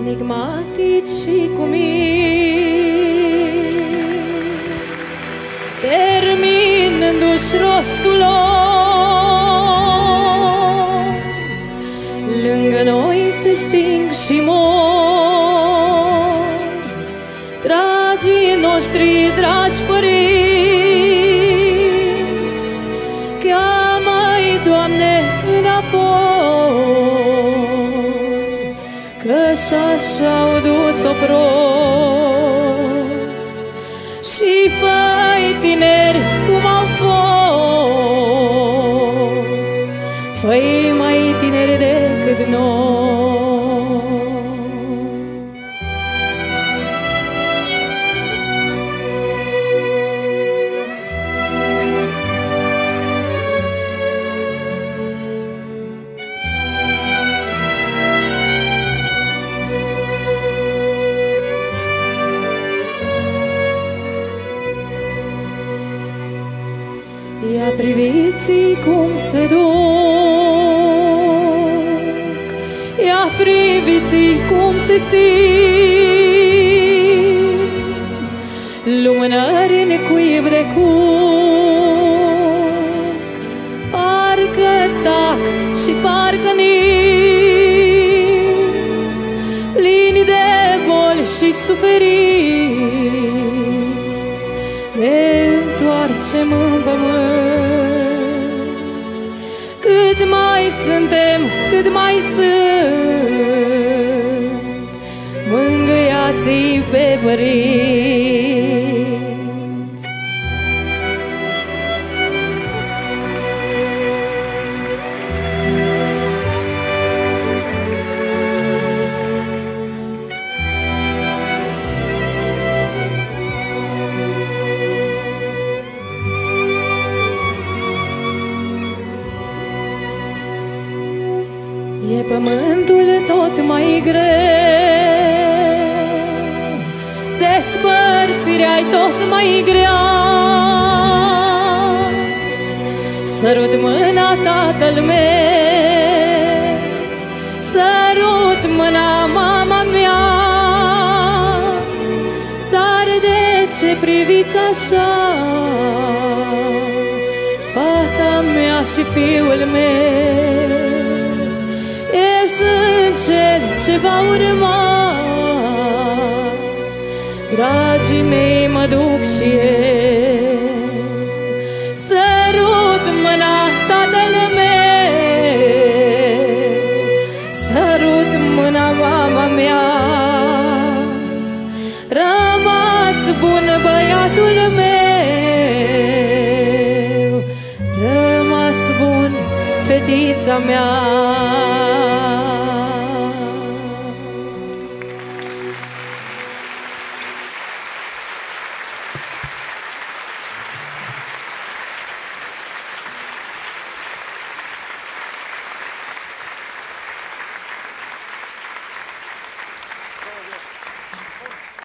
Enigmatici și cu mis, terminându-și rostul lor, lângă noi se sting și mor, dragii noștri, dragi părinți, că și-așa-au dus-o prost. Și făi tineri cum au fost, făi mai tineri decât noi. Ia priviți cum se duc, Ia priviți cum se sting, Lumânări în cuib de cuc, Parcă tac și parcă nic, Plini de boli și suferinți, Ne întoarcem în pământ. Cât mai suntem, cât mai sunt, Mângâiați-i pe părinți. E pământul tot mai greu. Despărțirea-i tot mai grea. Sărut mâna tatăl meu Sărut mâna mama mea. Dar de ce priviți așa? Fata mea și fiul meu ce va urma. Dragii mei mă duc și eu. Sărut mâna tatăl meu. Sărut mâna mama mea. Rămas bun băiatul meu. Rămas bun fetița mea